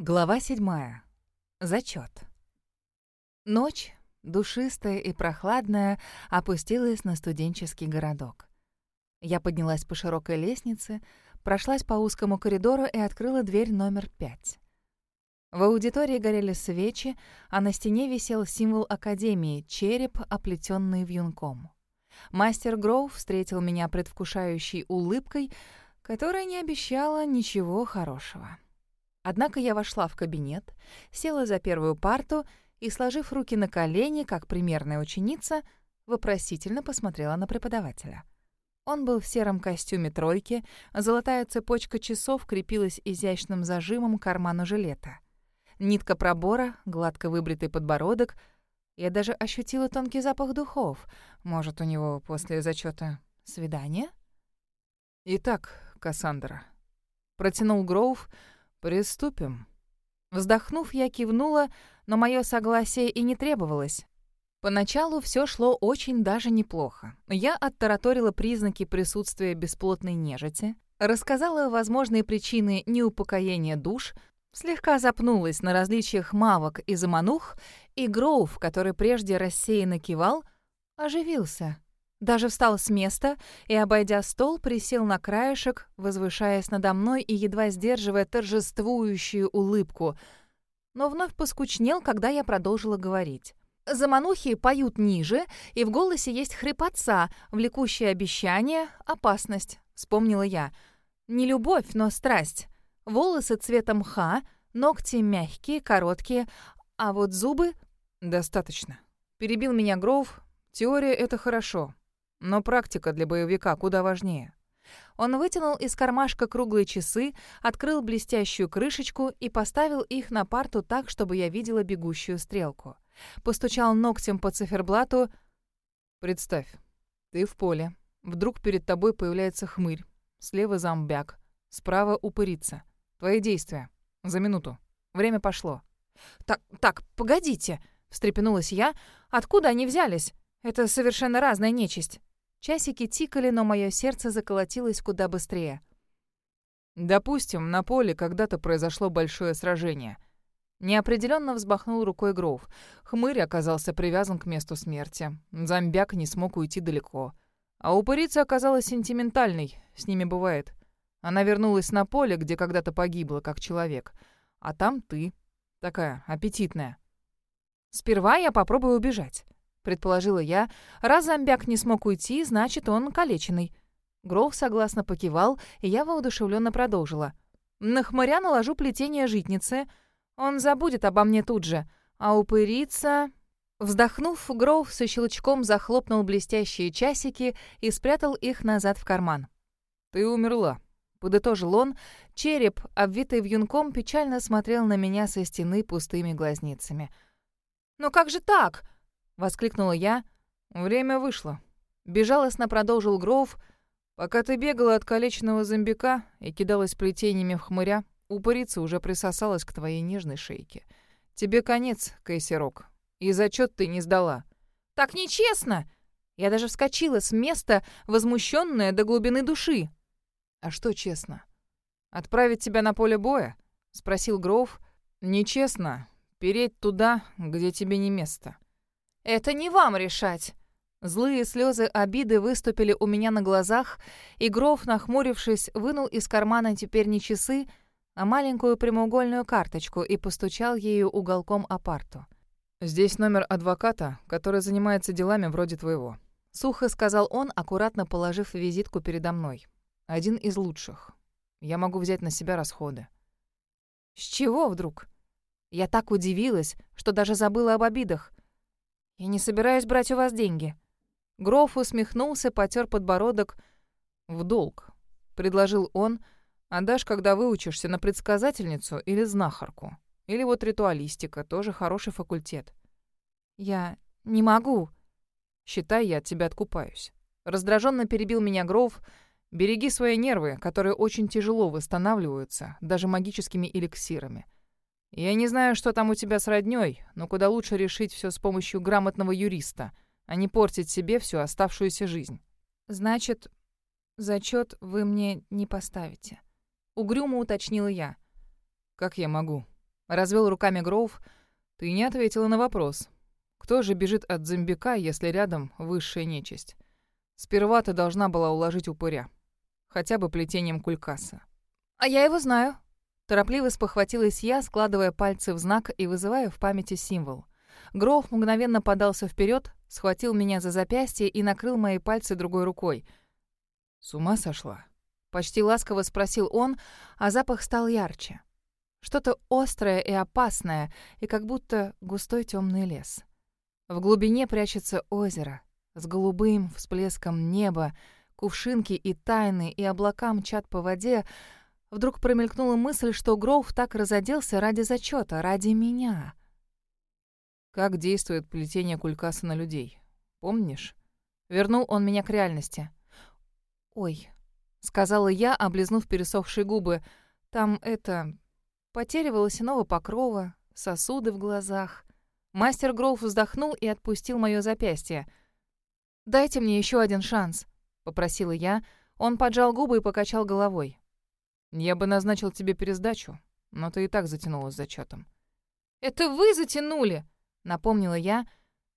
Глава седьмая. Зачет. Ночь, душистая и прохладная, опустилась на студенческий городок. Я поднялась по широкой лестнице, прошлась по узкому коридору и открыла дверь номер пять. В аудитории горели свечи, а на стене висел символ Академии — череп, оплетенный вьюнком. Мастер Гроув встретил меня предвкушающей улыбкой, которая не обещала ничего хорошего. Однако я вошла в кабинет, села за первую парту и, сложив руки на колени, как примерная ученица, вопросительно посмотрела на преподавателя. Он был в сером костюме тройки, золотая цепочка часов крепилась изящным зажимом к карману жилета. Нитка пробора, гладко выбритый подбородок. Я даже ощутила тонкий запах духов. Может, у него после зачета свидание? «Итак, Кассандра», — протянул Гроув, — «Приступим». Вздохнув, я кивнула, но мое согласие и не требовалось. Поначалу все шло очень даже неплохо. Я оттараторила признаки присутствия бесплотной нежити, рассказала возможные причины неупокоения душ, слегка запнулась на различиях мавок и заманух, и Гроув, который прежде рассеянно кивал, оживился. Даже встал с места и, обойдя стол, присел на краешек, возвышаясь надо мной и едва сдерживая торжествующую улыбку. Но вновь поскучнел, когда я продолжила говорить. Заманухи поют ниже, и в голосе есть хрипотца, влекущее обещание, опасность, вспомнила я. Не любовь, но страсть. Волосы цвета мха, ногти мягкие, короткие, а вот зубы... «Достаточно». Перебил меня Гроув. «Теория — это хорошо. Но практика для боевика куда важнее. Он вытянул из кармашка круглые часы, открыл блестящую крышечку и поставил их на парту так, чтобы я видела бегущую стрелку. Постучал ногтем по циферблату. «Представь, ты в поле. Вдруг перед тобой появляется хмырь. Слева зомбяк. Справа упырица. Твои действия. За минуту. Время пошло». «Так, так, погодите!» — встрепенулась я. «Откуда они взялись? Это совершенно разная нечисть». Часики тикали, но мое сердце заколотилось куда быстрее. «Допустим, на поле когда-то произошло большое сражение». Неопределенно взбахнул рукой Гроув. Хмырь оказался привязан к месту смерти. Зомбяк не смог уйти далеко. А упырица оказалась сентиментальной, с ними бывает. Она вернулась на поле, где когда-то погибла, как человек. А там ты, такая аппетитная. Сперва я попробую убежать предположила я. Раз зомбяк не смог уйти, значит, он калеченный. Гроув согласно покивал, и я воодушевленно продолжила. На хмыря наложу плетение житницы. Он забудет обо мне тут же. А упырица... Вздохнув, Гроув со щелчком захлопнул блестящие часики и спрятал их назад в карман. «Ты умерла», — подытожил он. Череп, обвитый вьюнком, печально смотрел на меня со стены пустыми глазницами. «Но как же так?» Воскликнула я. Время вышло. Безжалостно продолжил Гроув. Пока ты бегала от калеченного зомбика и кидалась плетениями в хмыря, упырица уже присосалась к твоей нежной шейке. Тебе конец, Кайсерок. И зачет ты не сдала. Так нечестно! Я даже вскочила с места, возмущенная до глубины души. А что честно? Отправить тебя на поле боя? Спросил Гроув. Нечестно. Переть туда, где тебе не место. Это не вам решать. Злые слезы обиды выступили у меня на глазах, и Гроф, нахмурившись, вынул из кармана теперь не часы, а маленькую прямоугольную карточку и постучал ею уголком о парту. «Здесь номер адвоката, который занимается делами вроде твоего», — сухо сказал он, аккуратно положив визитку передо мной. «Один из лучших. Я могу взять на себя расходы». «С чего вдруг?» Я так удивилась, что даже забыла об обидах. «Я не собираюсь брать у вас деньги». Гроф усмехнулся, потер подбородок. «В долг», — предложил он. «Отдашь, когда выучишься на предсказательницу или знахарку. Или вот ритуалистика, тоже хороший факультет». «Я не могу». «Считай, я от тебя откупаюсь». Раздраженно перебил меня Гроф. «Береги свои нервы, которые очень тяжело восстанавливаются, даже магическими эликсирами». Я не знаю, что там у тебя с роднёй, но куда лучше решить все с помощью грамотного юриста, а не портить себе всю оставшуюся жизнь. Значит, зачет вы мне не поставите. Угрюмо уточнила я. Как я могу? Развел руками Гроув. Ты не ответила на вопрос. Кто же бежит от зомбика, если рядом высшая нечисть? Сперва ты должна была уложить упыря. Хотя бы плетением кулькаса. А я его знаю. Торопливо спохватилась я, складывая пальцы в знак и вызывая в памяти символ. Гроув мгновенно подался вперед, схватил меня за запястье и накрыл мои пальцы другой рукой. «С ума сошла?» Почти ласково спросил он, а запах стал ярче. Что-то острое и опасное, и как будто густой темный лес. В глубине прячется озеро с голубым всплеском неба, кувшинки и тайны, и облака мчат по воде. Вдруг промелькнула мысль, что Гроув так разоделся ради зачета, ради меня. Как действует плетение кулькаса на людей? Помнишь? Вернул он меня к реальности. «Ой», — сказала я, облизнув пересохшие губы, — «там это... потеря волосяного покрова, сосуды в глазах». Мастер Гроув вздохнул и отпустил мое запястье. «Дайте мне еще один шанс», — попросила я. Он поджал губы и покачал головой. «Я бы назначил тебе пересдачу, но ты и так затянула с зачетом». «Это вы затянули», — напомнила я.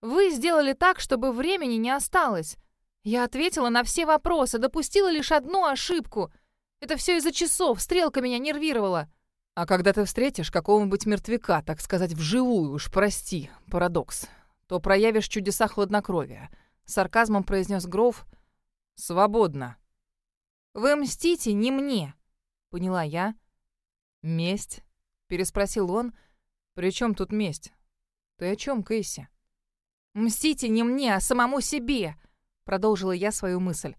«Вы сделали так, чтобы времени не осталось. Я ответила на все вопросы, допустила лишь одну ошибку. Это все из-за часов, стрелка меня нервировала». А когда ты встретишь какого-нибудь мертвяка, так сказать, вживую, уж прости, парадокс, то проявишь чудеса хладнокровия. Сарказмом произнес Гров. Свободно. Вы мстите не мне, поняла я. Месть? Переспросил он. При чем тут месть? Ты о чем, Кейси? Мстите не мне, а самому себе, продолжила я свою мысль.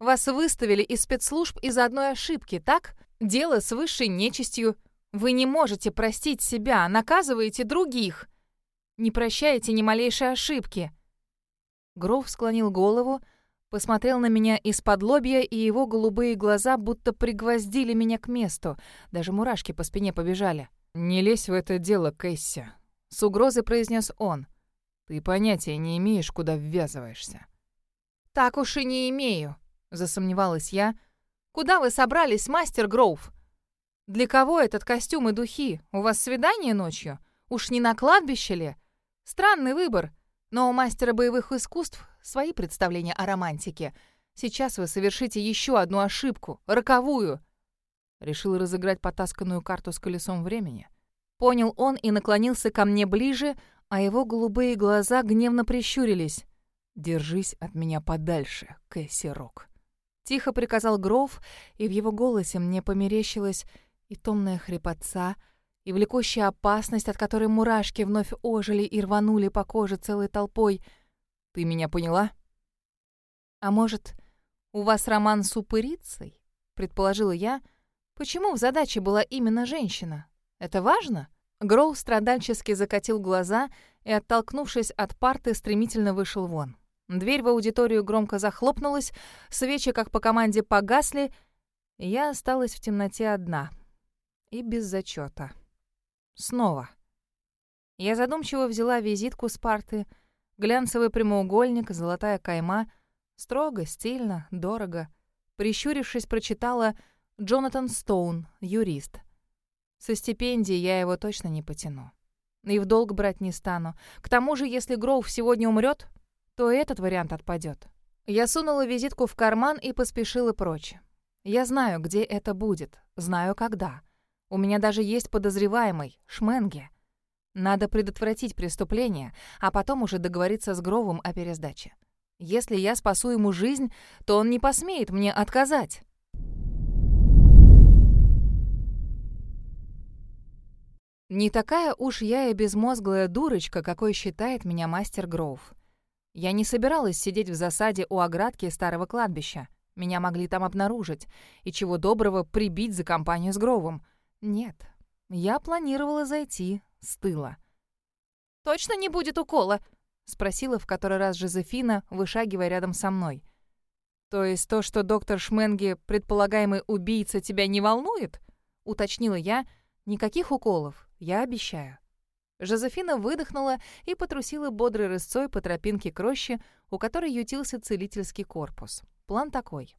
Вас выставили из спецслужб из-за одной ошибки, так? Дело с высшей нечистью. Вы не можете простить себя, наказываете других. Не прощаете ни малейшей ошибки. Гров склонил голову, посмотрел на меня из-под лобья, и его голубые глаза будто пригвоздили меня к месту. Даже мурашки по спине побежали. «Не лезь в это дело, Кэсси», — с угрозой произнес он. «Ты понятия не имеешь, куда ввязываешься». «Так уж и не имею», — засомневалась я. «Куда вы собрались, мастер Гроув?» «Для кого этот костюм и духи? У вас свидание ночью? Уж не на кладбище ли? Странный выбор. Но у мастера боевых искусств свои представления о романтике. Сейчас вы совершите еще одну ошибку, роковую». Решил разыграть потасканную карту с колесом времени. Понял он и наклонился ко мне ближе, а его голубые глаза гневно прищурились. «Держись от меня подальше, Кэсси Рок». Тихо приказал Гров, и в его голосе мне померещилось и томная хрипотца, и влекущая опасность, от которой мурашки вновь ожили и рванули по коже целой толпой. «Ты меня поняла?» «А может, у вас роман с упырицей?» — предположила я. «Почему в задаче была именно женщина? Это важно?» Гроу страдальчески закатил глаза и, оттолкнувшись от парты, стремительно вышел вон. Дверь в аудиторию громко захлопнулась, свечи, как по команде, погасли, и я осталась в темноте одна — и без зачета. Снова. Я задумчиво взяла визитку с парты. Глянцевый прямоугольник, золотая кайма. Строго, стильно, дорого. Прищурившись, прочитала «Джонатан Стоун, юрист». Со стипендией я его точно не потяну. И в долг брать не стану. К тому же, если Гроув сегодня умрет, то этот вариант отпадет. Я сунула визитку в карман и поспешила прочь. Я знаю, где это будет, знаю, когда. У меня даже есть подозреваемый, Шменге. Надо предотвратить преступление, а потом уже договориться с Гровом о пересдаче. Если я спасу ему жизнь, то он не посмеет мне отказать. Не такая уж я и безмозглая дурочка, какой считает меня мастер Гроув. Я не собиралась сидеть в засаде у оградки старого кладбища. Меня могли там обнаружить, и чего доброго прибить за компанию с Гровом — нет, я планировала зайти с тыла. «Точно не будет укола?» — спросила в который раз Жозефина, вышагивая рядом со мной. «То есть то, что доктор Шменги, предполагаемый убийца, тебя не волнует?» — уточнила я. «Никаких уколов, я обещаю». Жозефина выдохнула и потрусила бодрой рысцой по тропинке к роще, у которой ютился целительский корпус. План такой.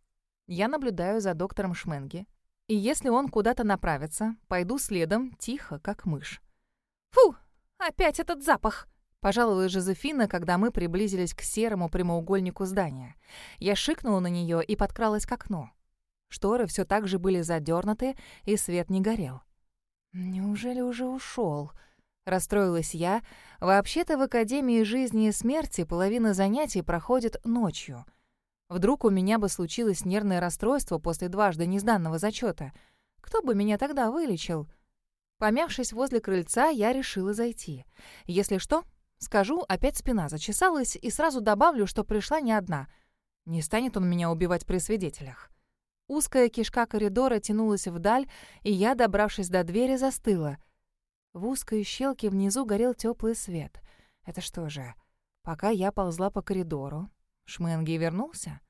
Я наблюдаю за доктором Шменги, И если он куда-то направится, пойду следом, тихо, как мышь. «Фу, опять этот запах!» Пожаловалась Жозефина, когда мы приблизились к серому прямоугольнику здания. Я шикнула на нее и подкралась к окну. Шторы все так же были задернуты, и свет не горел. «Неужели уже ушел? Расстроилась я. Вообще-то в Академии жизни и смерти половина занятий проходит ночью. Вдруг у меня бы случилось нервное расстройство после дважды несданного зачета. Кто бы меня тогда вылечил? Помявшись возле крыльца, я решила зайти. Если что, скажу, опять спина зачесалась, и сразу добавлю, что пришла не одна. Не станет он меня убивать при свидетелях. Узкая кишка коридора тянулась вдаль, и я, добравшись до двери, застыла — в узкой щелке внизу горел теплый свет. Это что же, пока я ползла по коридору, Шменги вернулся?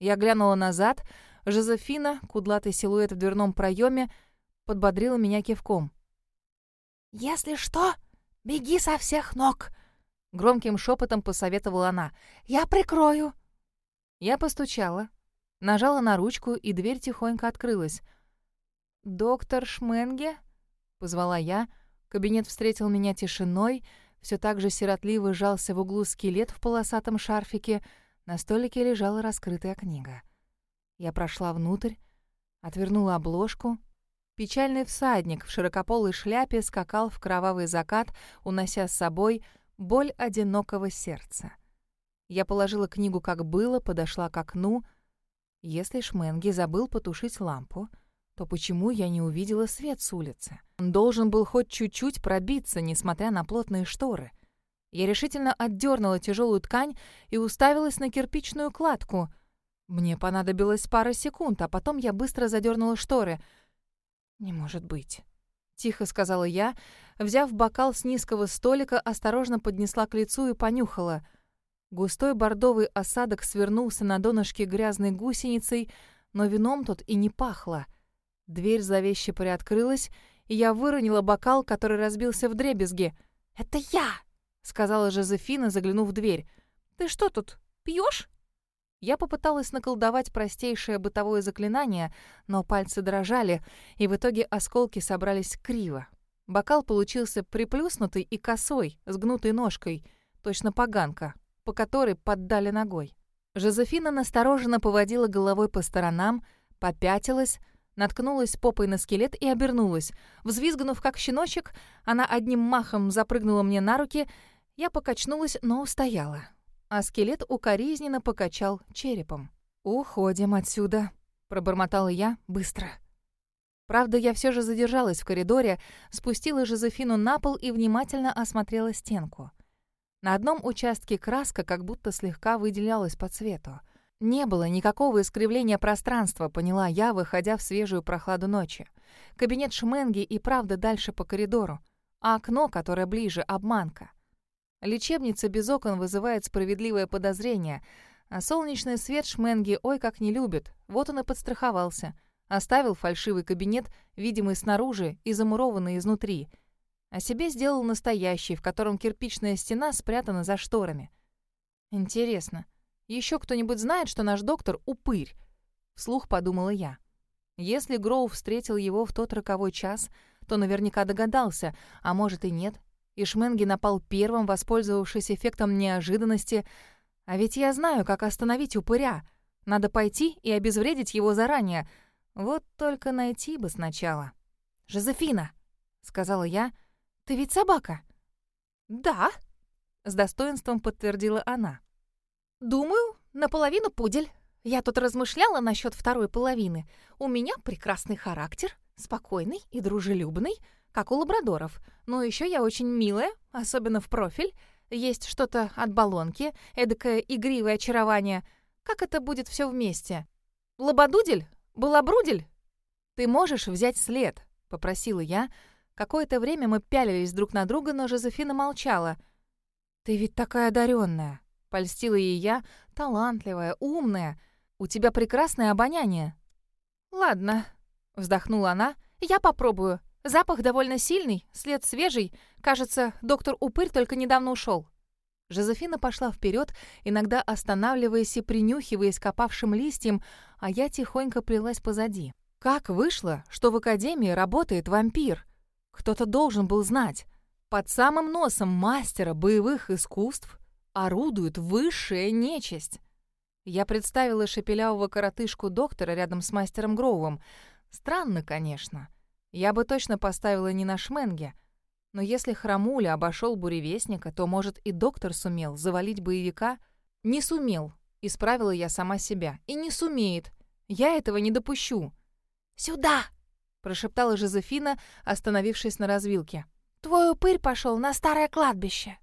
Я глянула назад. Жозефина, кудлатый силуэт в дверном проеме, подбодрила меня кивком. «Если что, беги со всех ног!» Громким шепотом посоветовала она. «Я прикрою!» Я постучала, нажала на ручку, и дверь тихонько открылась. «Доктор Шменге?» — позвала я, — Кабинет встретил меня тишиной, все так же сиротливо жался в углу скелет в полосатом шарфике, на столике лежала раскрытая книга. Я прошла внутрь, отвернула обложку. Печальный всадник в широкополой шляпе скакал в кровавый закат, унося с собой боль одинокого сердца. Я положила книгу как было, подошла к окну. Если Шменги забыл потушить лампу — то почему я не увидела свет с улицы? Он должен был хоть чуть-чуть пробиться, несмотря на плотные шторы. Я решительно отдернула тяжелую ткань и уставилась на кирпичную кладку. Мне понадобилось пара секунд, а потом я быстро задернула шторы. «Не может быть», — тихо сказала я, взяв бокал с низкого столика, осторожно поднесла к лицу и понюхала. Густой бордовый осадок свернулся на донышке грязной гусеницей, но вином тут и не пахло — Дверь зловеще приоткрылась, и я выронила бокал, который разбился в дребезги. «Это я!» — сказала Жозефина, заглянув в дверь. «Ты что тут, пьешь? Я попыталась наколдовать простейшее бытовое заклинание, но пальцы дрожали, и в итоге осколки собрались криво. Бокал получился приплюснутый и косой, с гнутой ножкой, точно поганка, по которой поддали ногой. Жозефина настороженно поводила головой по сторонам, попятилась, наткнулась попой на скелет и обернулась. Взвизгнув, как щеночек, она одним махом запрыгнула мне на руки. Я покачнулась, но устояла. А скелет укоризненно покачал черепом. «Уходим отсюда», — пробормотала я быстро. Правда, я все же задержалась в коридоре, спустила Жозефину на пол и внимательно осмотрела стенку. На одном участке краска как будто слегка выделялась по цвету. Не было никакого искривления пространства, поняла я, выходя в свежую прохладу ночи. Кабинет Шменги и правда дальше по коридору, а окно, которое ближе, — обманка. Лечебница без окон вызывает справедливое подозрение, а солнечный свет Шменги ой как не любит, вот он и подстраховался. Оставил фальшивый кабинет, видимый снаружи и замурованный изнутри. А себе сделал настоящий, в котором кирпичная стена спрятана за шторами. Интересно, — еще кто-нибудь знает, что наш доктор — упырь?» Вслух подумала я. Если Гроув встретил его в тот роковой час, то наверняка догадался, а может и нет. И Шменги напал первым, воспользовавшись эффектом неожиданности. А ведь я знаю, как остановить упыря. Надо пойти и обезвредить его заранее. Вот только найти бы сначала. «Жозефина!» — сказала я. «Ты ведь собака?» «Да», — с достоинством подтвердила она. «Думаю, наполовину пудель. Я тут размышляла насчет второй половины. У меня прекрасный характер, спокойный и дружелюбный, как у лабрадоров. Но еще я очень милая, особенно в профиль. Есть что-то от баллонки, эдакое игривое очарование. Как это будет все вместе? Лободудель? Балабрудель?» «Ты можешь взять след?» — попросила я. Какое-то время мы пялились друг на друга, но Жозефина молчала. «Ты ведь такая одаренная. Польстила ей я, талантливая, умная. У тебя прекрасное обоняние. Ладно, вздохнула она. Я попробую. Запах довольно сильный, след свежий. Кажется, доктор Упырь только недавно ушел. Жозефина пошла вперед, иногда останавливаясь и принюхиваясь к опавшим листьям, а я тихонько плелась позади. Как вышло, что в Академии работает вампир? Кто-то должен был знать. Под самым носом мастера боевых искусств орудует высшая нечисть. Я представила шепелявого коротышку доктора рядом с мастером Гроувом. Странно, конечно. Я бы точно поставила не на шменге. Но если Храмуля обошел буревестника, то, может, и доктор сумел завалить боевика? Не сумел. Исправила я сама себя. И не сумеет. Я этого не допущу. «Сюда!» — прошептала Жозефина, остановившись на развилке. «Твой упырь пошел на старое кладбище!»